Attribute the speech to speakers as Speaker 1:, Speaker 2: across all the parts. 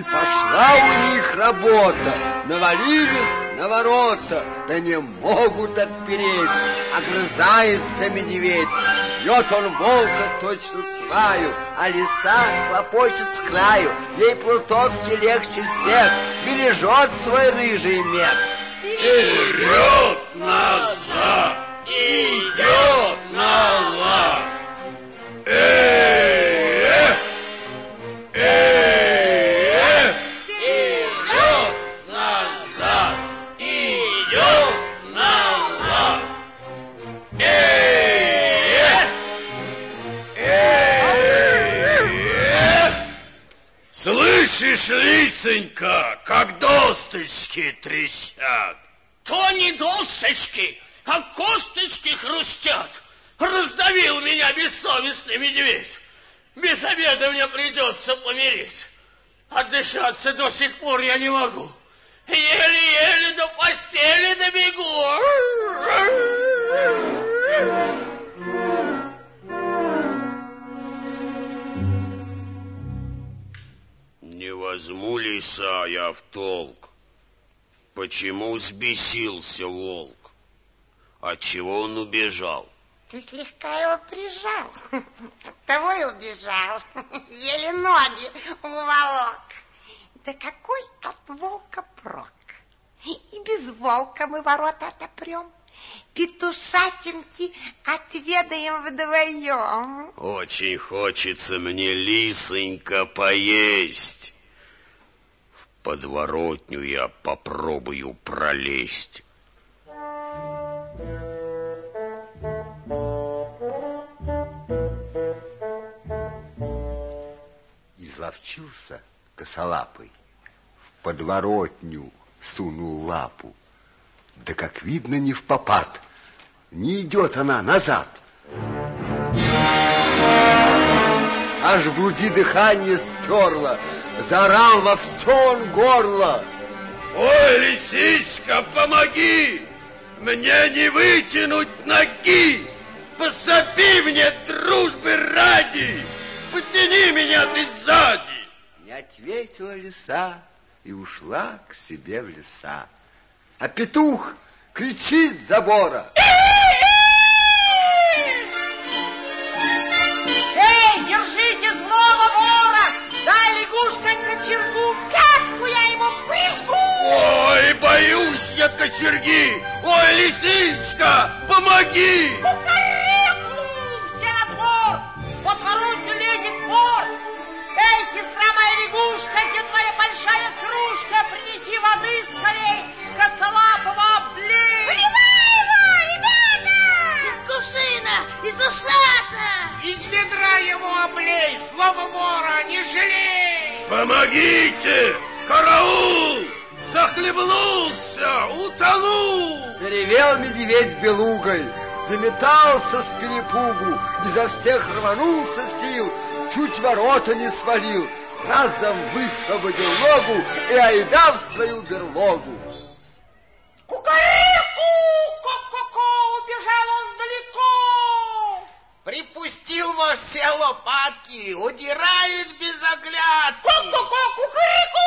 Speaker 1: И пошла у них работа, навалились на ворота, да не могут отпереть. Огрызается медведь, бьет он волка точно сваю, а лиса хлопочет с краю. Ей плутовки легче всех, бережет свой рыжий мех.
Speaker 2: Вперед, Слышишь, лисонька, как досточки трещат?
Speaker 3: То не досочки, а косточки хрустят. Раздавил меня бессовестный медведь. Без обеда мне придется помереть. Отдышаться до сих пор я не могу. Еле-еле до постели добегу.
Speaker 2: Возьму лиса я в толк. Почему взбесился волк? Отчего он убежал?
Speaker 4: Ты слегка его прижал. Оттого и убежал. Еле ноги уволок. Да какой от волка прок? И без волка мы ворота отопрем. Петушатинки отведаем вдвоем.
Speaker 2: Очень хочется мне, лисонька, поесть. Подворотню я попробую пролезть.
Speaker 1: Изловчился косолапый, в подворотню сунул лапу. Да как видно, не в попад. Не идет она назад. Аж в груди дыхание сперло, заорал во все он горло.
Speaker 2: Ой, лисичка, помоги! Мне не вытянуть ноги! Пособи мне дружбы ради! Подтяни меня ты сзади!
Speaker 1: Не ответила лиса и ушла к себе в леса. А петух кричит с забора.
Speaker 4: Косолапого облей!
Speaker 5: Поливай его, ребята! Из кувшина, из ушата!
Speaker 3: Из ведра его облей, слово вора не жалей!
Speaker 2: Помогите! Караул! Захлебнулся, утонул!
Speaker 1: Заревел медведь белугой, заметался с перепугу, изо всех рванулся сил, чуть ворота не свалил, разом высвободил ногу и айда в свою берлогу.
Speaker 4: Кукареку! Ко-ко-ко! Убежал он далеко!
Speaker 3: Припустил во все лопатки, удирает без оглядки.
Speaker 4: Ко-ко-ко! Кукареку!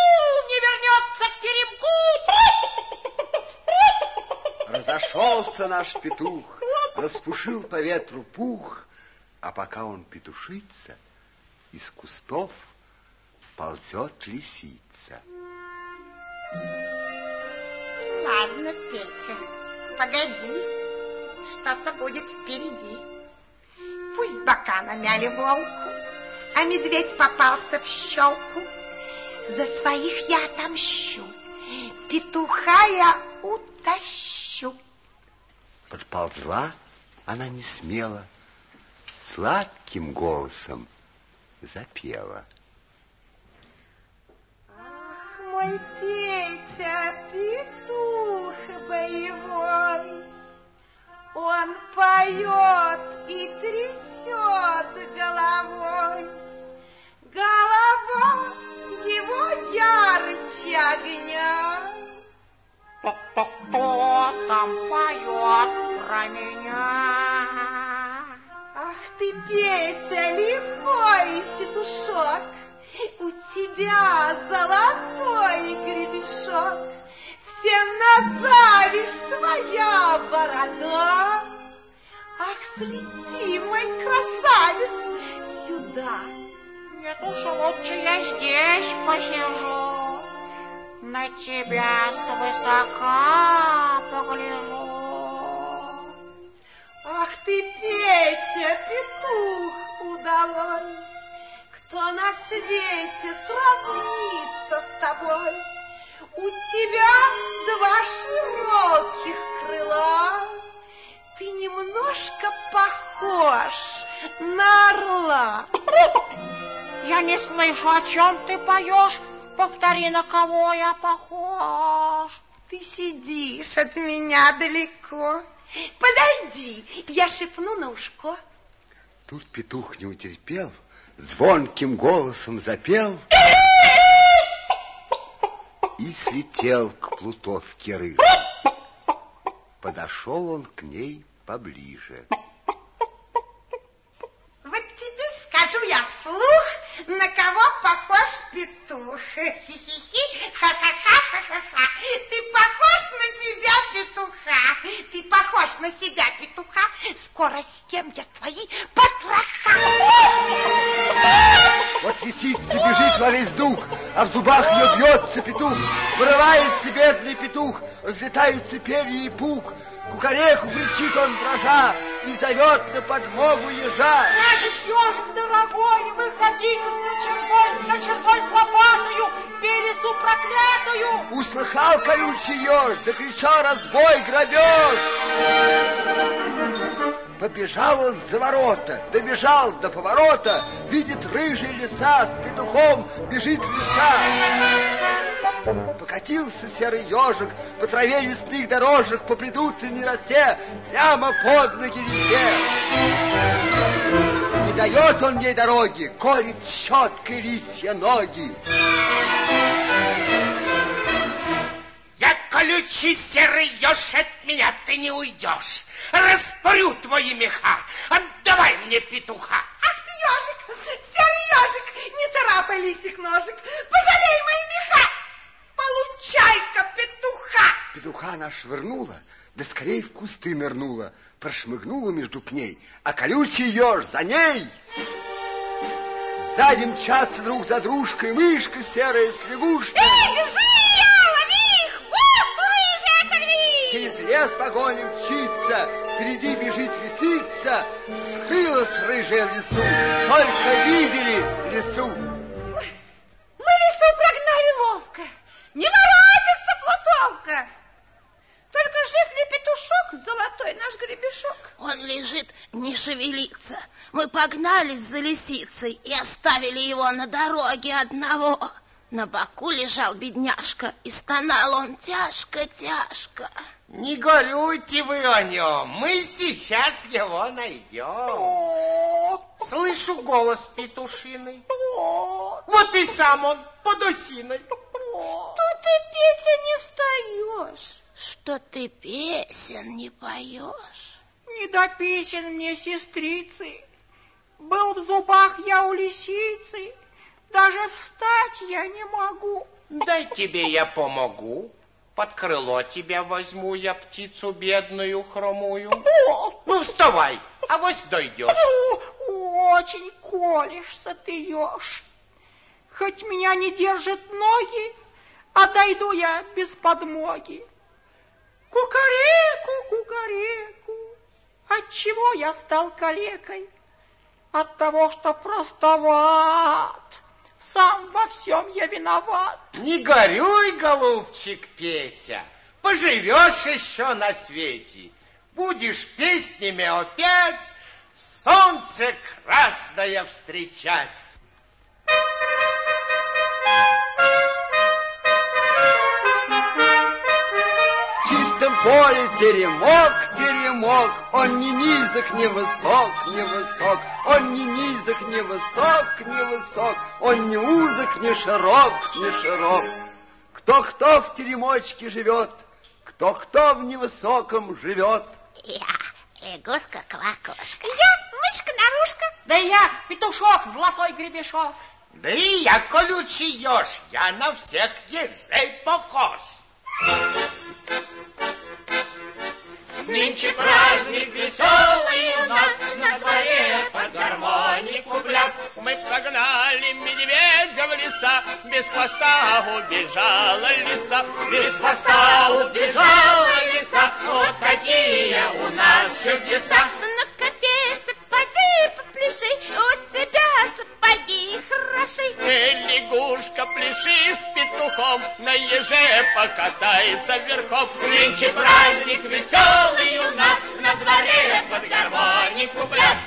Speaker 4: Не вернется к теремку!
Speaker 1: Разошелся наш петух, распушил по ветру пух, а пока он петушится, из кустов ползет лисица.
Speaker 4: Ладно, Петя, погоди, что-то будет впереди. Пусть бока намяли волку, а медведь попался в щелку. За своих я отомщу, петуха я утащу.
Speaker 1: Подползла она не смело, сладким голосом запела.
Speaker 4: Мой Петя, петух боевой, он поет и трясет головой. Голова его ярче огня. Кто там поет про меня? Ах ты, Петя, лихой петушок,
Speaker 6: у тебя золотой гребешок, всем на зависть твоя борода. Ах, слети, мой красавец, сюда.
Speaker 4: Нет уж, лучше я здесь посижу, на тебя свысока погляжу.
Speaker 6: Кто на свете сравнится с тобой? У тебя два широких крыла, ты немножко похож на орла.
Speaker 4: Я не слышу, о чем ты поешь. Повтори, на кого я похож.
Speaker 6: Ты сидишь от меня далеко. Подойди, я шепну на ушко.
Speaker 1: Тут петух не утерпел, звонким голосом запел и слетел к плутовке рыжей. Подошел он к ней поближе.
Speaker 6: Вот теперь скажу я вслух, на кого похож петух. Хи-хи-хи, ха-ха-ха, ха-ха-ха. Ты похож на себя, петуха. Ты похож на себя, петуха. Скоро съем я твои потроха.
Speaker 1: Вот лисица бежит во весь дух, а в зубах ее бьется петух. Вырывается бедный петух, разлетаются перья и пух. Кукареху кричит он дрожа и зовет на подмогу ежа.
Speaker 4: Значит, ежик дорогой, выходи с кочергой, с кочергой с лопатою, пересу проклятую.
Speaker 1: Услыхал колючий еж, закричал разбой, грабеж. Побежал он за ворота, добежал до поворота, видит рыжий леса с петухом, бежит леса. Покатился серый ежик по траве лесных дорожек, по придутренней росе, прямо под ноги лисе. Не дает он ей дороги, колет щеткой лисья ноги.
Speaker 3: Колючий серый еж, от меня ты не уйдешь. Распорю твои меха, отдавай мне петуха.
Speaker 6: Ах ты, ежик, серый ежик, не царапай листик ножик, пожалей мои меха. Получай-ка петуха.
Speaker 1: Петуха она швырнула, да скорей в кусты нырнула, прошмыгнула между пней, а колючий еж за ней. Сзади мчатся друг за дружкой мышка серая с лягушкой.
Speaker 5: Эй, держи
Speaker 1: Через лес погоня мчится, впереди бежит лисица, скрылась рыжая в лесу, только видели лесу.
Speaker 6: Мы лису прогнали ловко, не воротится плутовка. Только жив ли петушок, золотой наш гребешок?
Speaker 5: Он лежит, не шевелится. Мы погнались за лисицей и оставили его на дороге одного. На боку лежал бедняжка, и стонал он тяжко-тяжко.
Speaker 3: Не горюйте вы о нем, мы сейчас его найдем. Слышу голос петушиный. Вот и сам он под осиной.
Speaker 6: Что ты, Петя, не встаешь?
Speaker 5: Что ты песен не поешь?
Speaker 4: Не до песен мне, сестрицы. Был в зубах я у лисицы, даже встать я не могу.
Speaker 3: Дай тебе я помогу. Под крыло тебя возьму я птицу бедную хромую. Ну, вставай, а авось дойдешь.
Speaker 4: Очень колешься ты, еж. Хоть меня не держат ноги, а дойду я без подмоги. Кукареку, кукареку, отчего я стал калекой? От того, что простоват, сам во всем я виноват.
Speaker 3: Не горюй, голубчик Петя, поживешь еще на свете. Будешь песнями опять солнце красное встречать.
Speaker 1: Поле теремок, теремок, он не низок, не высок, не высок, он не низок, не высок, не высок, он не узок, не широк, не широк. Кто-кто в теремочке живет, кто-кто в невысоком живет.
Speaker 5: Я лягушка-квакушка.
Speaker 6: Я мышка-нарушка.
Speaker 4: Да я петушок, золотой гребешок.
Speaker 7: Да и я колючий еж, я на всех ежей похож.
Speaker 3: Нынче праздник веселый у нас на дворе под гармонику пляс. Мы погнали медведя в леса, без хвоста убежала лиса. Без хвоста убежала лиса, вот какие у нас покатайся верхом. Нынче праздник веселый у нас на дворе под гармонику пляс.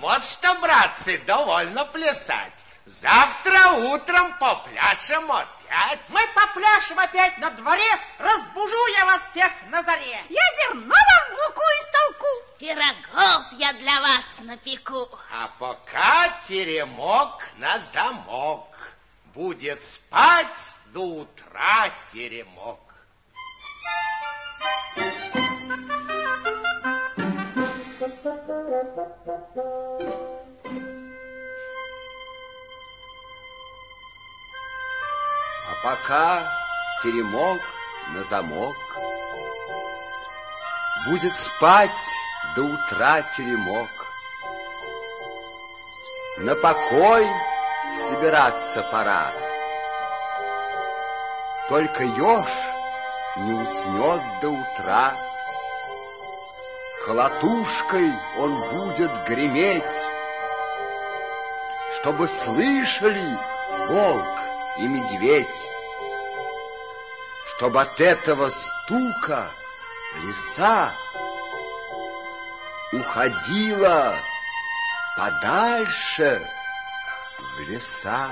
Speaker 7: Вот что, братцы, довольно плясать. Завтра утром попляшем опять.
Speaker 4: Мы попляшем опять на дворе, разбужу я вас всех на заре. Я зерно вам в муку истолку.
Speaker 5: Пирогов я для вас напеку.
Speaker 7: А пока теремок на замок. Будет спать до утра теремок.
Speaker 1: Пока теремок на замок. Будет спать до утра теремок. На покой собираться пора. Только еж не уснет до утра. Колотушкой он будет греметь, Чтобы слышали волк и медведь, Чтобы от этого стука лиса Уходила подальше в леса.